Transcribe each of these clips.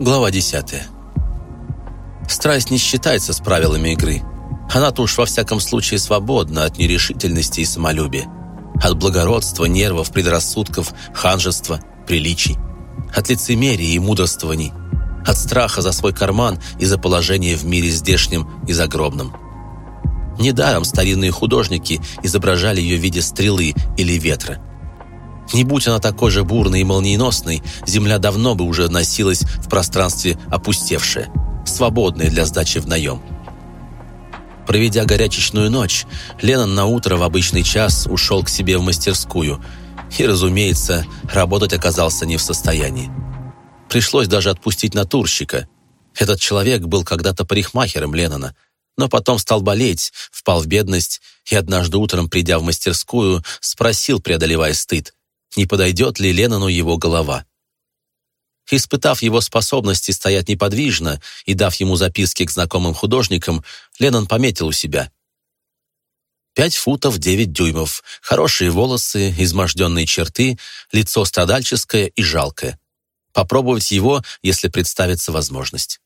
Глава 10. Страсть не считается с правилами игры. Она-то уж во всяком случае свободна от нерешительности и самолюбия, от благородства, нервов, предрассудков, ханжества, приличий, от лицемерия и мудрствований, от страха за свой карман и за положение в мире здешнем и загробном. Недаром старинные художники изображали ее в виде стрелы или ветра – не будь она такой же бурной и молниеносной, Земля давно бы уже носилась в пространстве опустевшее, свободное для сдачи в наем. Проведя горячечную ночь, Леннон на утро в обычный час ушел к себе в мастерскую и, разумеется, работать оказался не в состоянии. Пришлось даже отпустить натурщика. Этот человек был когда-то парикмахером Леннона, но потом стал болеть, впал в бедность и однажды утром, придя в мастерскую, спросил, преодолевая стыд, не подойдет ли Леннону его голова. Испытав его способности стоять неподвижно и дав ему записки к знакомым художникам, Леннон пометил у себя. Пять футов девять дюймов, хорошие волосы, изможденные черты, лицо страдальческое и жалкое. Попробовать его, если представится возможность.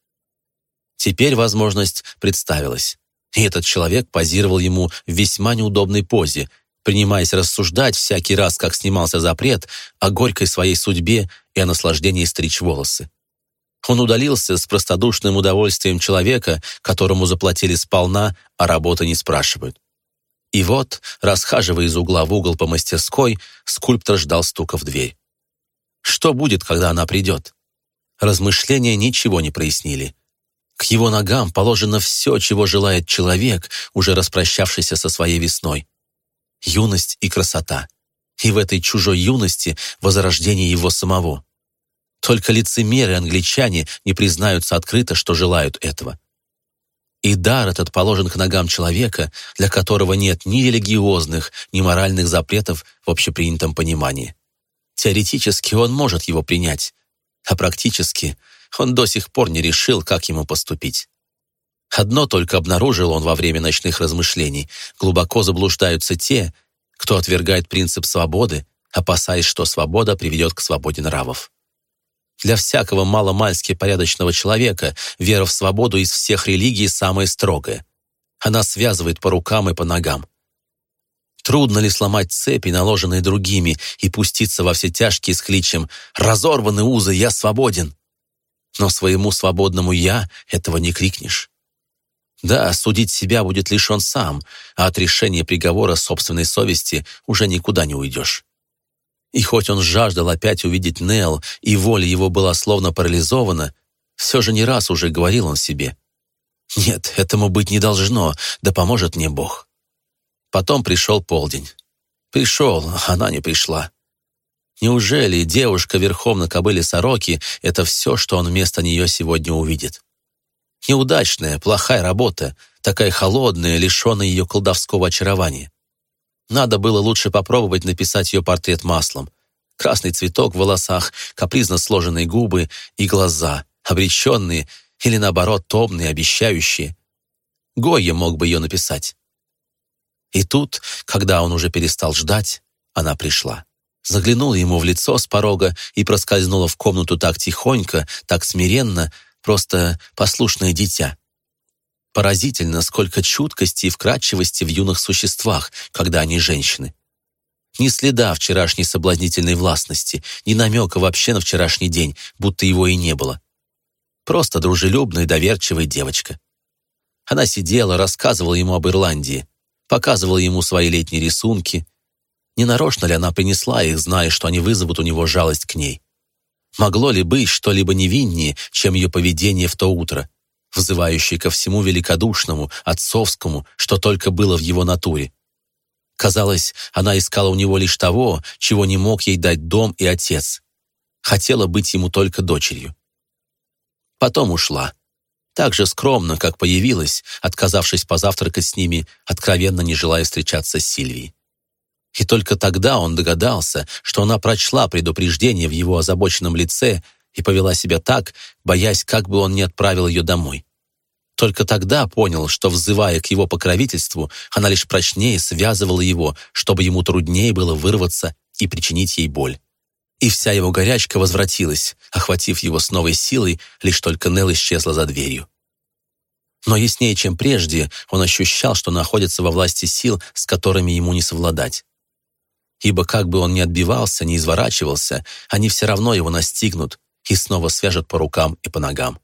Теперь возможность представилась. И этот человек позировал ему в весьма неудобной позе, принимаясь рассуждать всякий раз, как снимался запрет, о горькой своей судьбе и о наслаждении стричь волосы. Он удалился с простодушным удовольствием человека, которому заплатили сполна, а работы не спрашивают. И вот, расхаживая из угла в угол по мастерской, скульптор ждал стука в дверь. Что будет, когда она придет? Размышления ничего не прояснили. К его ногам положено все, чего желает человек, уже распрощавшийся со своей весной юность и красота. И в этой чужой юности возрождение его самого. Только лицемеры англичане не признаются открыто, что желают этого. И дар этот положен к ногам человека, для которого нет ни религиозных, ни моральных запретов в общепринятом понимании. Теоретически он может его принять, а практически он до сих пор не решил, как ему поступить. Одно только обнаружил он во время ночных размышлений. Глубоко заблуждаются те, кто отвергает принцип свободы, опасаясь, что свобода приведет к свободе нравов. Для всякого маломальски порядочного человека вера в свободу из всех религий самая строгая. Она связывает по рукам и по ногам. Трудно ли сломать цепи, наложенные другими, и пуститься во все тяжкие с кличем «Разорваны узы, я свободен!» Но своему свободному «я» этого не крикнешь. Да, судить себя будет лишь он сам, а от решения приговора собственной совести уже никуда не уйдешь. И хоть он жаждал опять увидеть Нел, и воля его была словно парализована, все же не раз уже говорил он себе. «Нет, этому быть не должно, да поможет мне Бог». Потом пришел полдень. Пришел, она не пришла. Неужели девушка верхом на кобыле сороки — это все, что он вместо нее сегодня увидит? Неудачная, плохая работа, такая холодная, лишенная ее колдовского очарования. Надо было лучше попробовать написать ее портрет маслом. Красный цветок в волосах, капризно сложенные губы и глаза, обреченные или, наоборот, томные, обещающие. Гойя мог бы ее написать. И тут, когда он уже перестал ждать, она пришла. Заглянула ему в лицо с порога и проскользнула в комнату так тихонько, так смиренно, просто послушное дитя. Поразительно, сколько чуткости и вкрадчивости в юных существах, когда они женщины. Ни следа вчерашней соблазнительной властности, ни намека вообще на вчерашний день, будто его и не было. Просто дружелюбная доверчивая девочка. Она сидела, рассказывала ему об Ирландии, показывала ему свои летние рисунки. Не нарочно ли она принесла их, зная, что они вызовут у него жалость к ней? Могло ли быть что-либо невиннее, чем ее поведение в то утро, взывающее ко всему великодушному, отцовскому, что только было в его натуре? Казалось, она искала у него лишь того, чего не мог ей дать дом и отец. Хотела быть ему только дочерью. Потом ушла. Так же скромно, как появилась, отказавшись позавтракать с ними, откровенно не желая встречаться с Сильвией. И только тогда он догадался, что она прочла предупреждение в его озабоченном лице и повела себя так, боясь, как бы он не отправил ее домой. Только тогда понял, что, взывая к его покровительству, она лишь прочнее связывала его, чтобы ему труднее было вырваться и причинить ей боль. И вся его горячка возвратилась, охватив его с новой силой, лишь только Нелл исчезла за дверью. Но яснее, чем прежде, он ощущал, что находится во власти сил, с которыми ему не совладать. Ибо как бы он ни отбивался, ни изворачивался, они все равно его настигнут и снова свяжут по рукам и по ногам.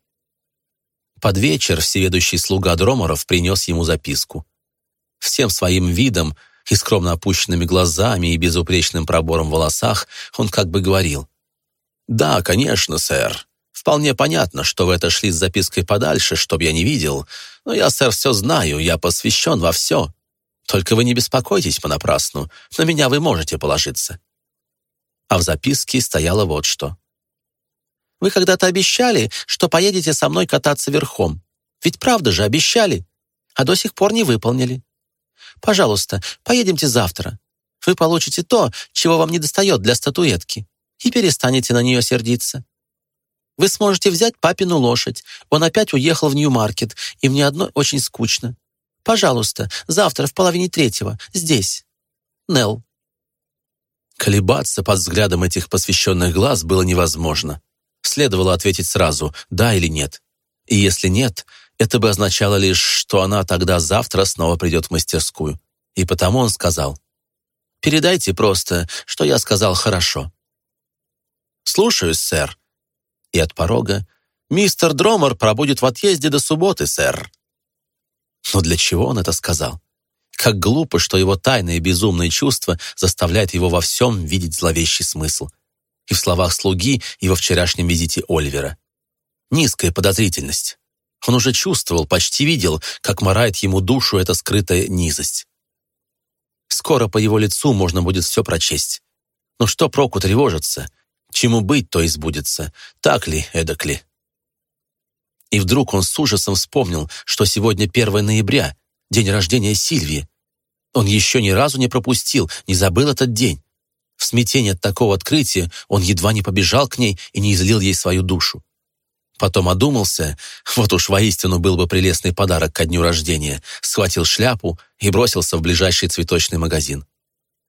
Под вечер всеведущий слуга Дроморов принес ему записку. Всем своим видом и скромно опущенными глазами и безупречным пробором в волосах он как бы говорил. «Да, конечно, сэр. Вполне понятно, что вы отошли с запиской подальше, чтоб я не видел. Но я, сэр, все знаю, я посвящен во все. Только вы не беспокойтесь понапрасну, на меня вы можете положиться». А в записке стояло вот что. «Вы когда-то обещали, что поедете со мной кататься верхом. Ведь правда же обещали, а до сих пор не выполнили. Пожалуйста, поедемте завтра. Вы получите то, чего вам не достает для статуэтки, и перестанете на нее сердиться. Вы сможете взять папину лошадь. Он опять уехал в Нью-Маркет, и мне одно очень скучно. Пожалуйста, завтра в половине третьего, здесь. Нелл. Колебаться под взглядом этих посвященных глаз было невозможно. Следовало ответить сразу, да или нет. И если нет, это бы означало лишь, что она тогда завтра снова придет в мастерскую. И потому он сказал, «Передайте просто, что я сказал хорошо». «Слушаюсь, сэр». И от порога, «Мистер Дромер пробудет в отъезде до субботы, сэр». Но для чего он это сказал? Как глупо, что его тайное безумное чувство заставляет его во всем видеть зловещий смысл. И в словах слуги, и во вчерашнем визите Оливера. Низкая подозрительность. Он уже чувствовал, почти видел, как морает ему душу эта скрытая низость. Скоро по его лицу можно будет все прочесть. Но что проку тревожиться? Чему быть, то избудется. Так ли, эдак ли? И вдруг он с ужасом вспомнил, что сегодня 1 ноября, день рождения Сильвии. Он еще ни разу не пропустил, не забыл этот день. В смятении от такого открытия он едва не побежал к ней и не излил ей свою душу. Потом одумался, вот уж воистину был бы прелестный подарок ко дню рождения, схватил шляпу и бросился в ближайший цветочный магазин.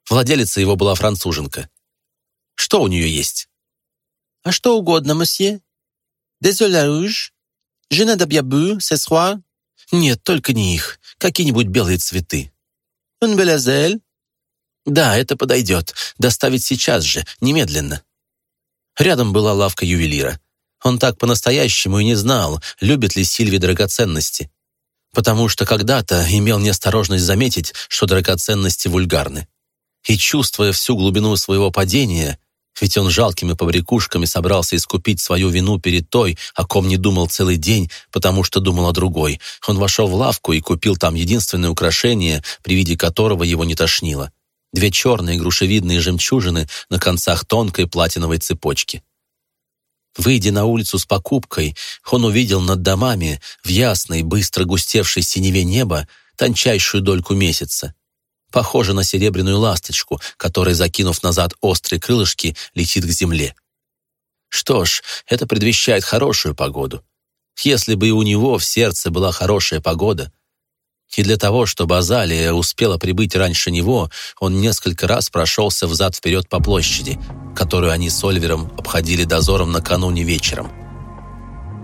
Владелица его была француженка. Что у нее есть? «А что угодно, месье? Désolé d'abyabu, ce soir?» «Нет, только не их. Какие-нибудь белые цветы». «Un белязель?» «Да, это подойдет. Доставить сейчас же, немедленно». Рядом была лавка ювелира. Он так по-настоящему и не знал, любит ли Сильви драгоценности. Потому что когда-то имел неосторожность заметить, что драгоценности вульгарны. И чувствуя всю глубину своего падения, ведь он жалкими побрякушками собрался искупить свою вину перед той, о ком не думал целый день, потому что думал о другой. Он вошел в лавку и купил там единственное украшение, при виде которого его не тошнило. Две черные грушевидные жемчужины на концах тонкой платиновой цепочки. Выйдя на улицу с покупкой, он увидел над домами в ясной, быстро густевшей синеве неба тончайшую дольку месяца. Похоже на серебряную ласточку, которая, закинув назад острые крылышки, летит к земле. Что ж, это предвещает хорошую погоду. Если бы и у него в сердце была хорошая погода — и для того, чтобы Азалия успела прибыть раньше него, он несколько раз прошелся взад-вперед по площади, которую они с Ольвером обходили дозором накануне вечером.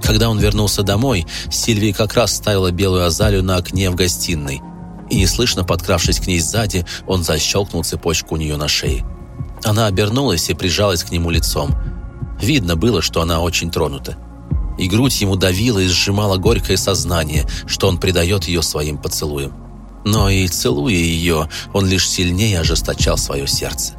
Когда он вернулся домой, Сильвия как раз ставила белую Азалию на окне в гостиной, и, неслышно подкравшись к ней сзади, он защелкнул цепочку у нее на шее. Она обернулась и прижалась к нему лицом. Видно было, что она очень тронута и грудь ему давила и сжимала горькое сознание, что он предает ее своим поцелуем. Но и целуя ее, он лишь сильнее ожесточал свое сердце.